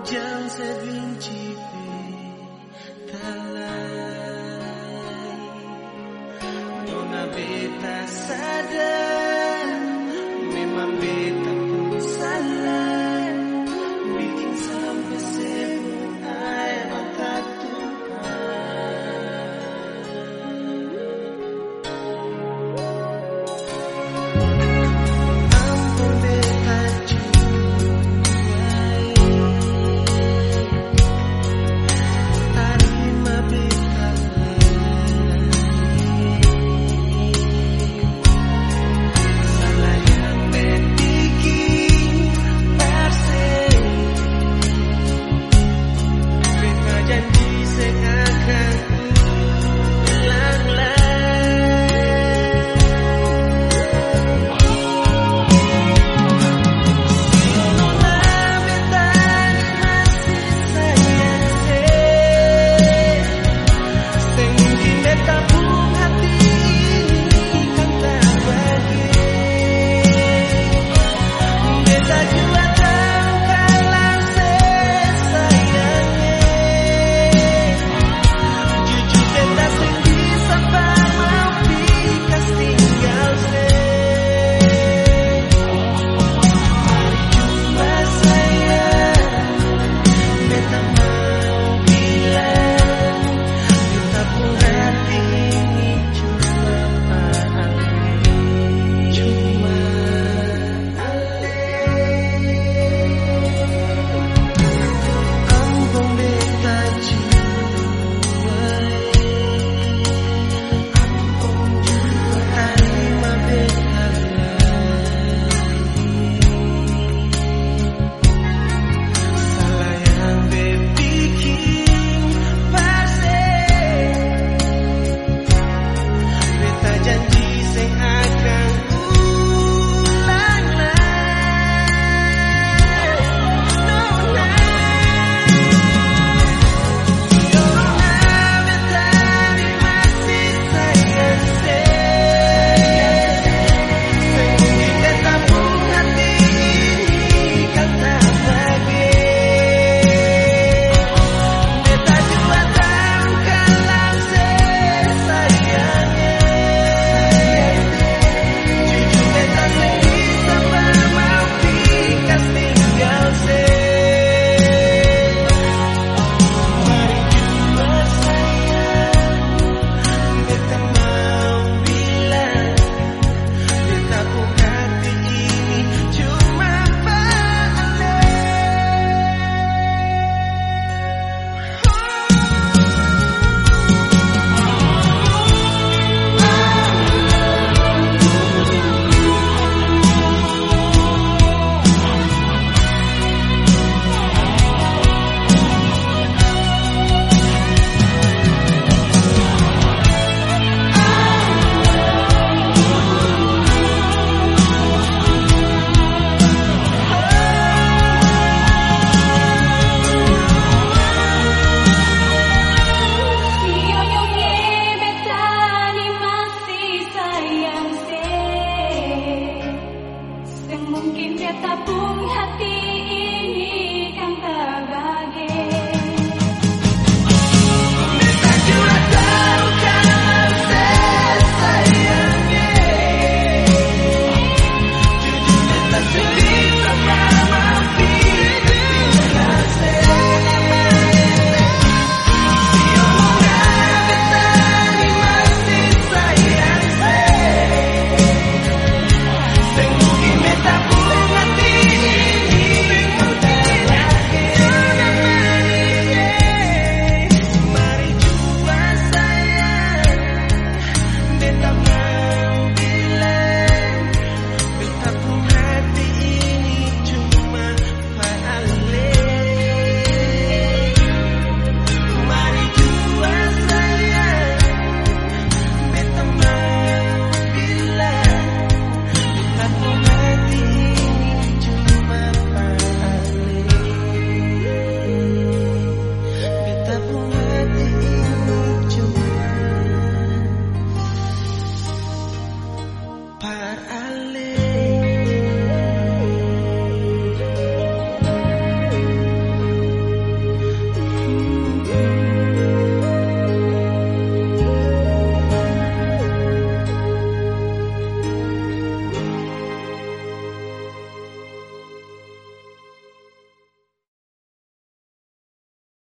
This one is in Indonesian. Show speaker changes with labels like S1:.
S1: jam sebinci kau Nona beta sadar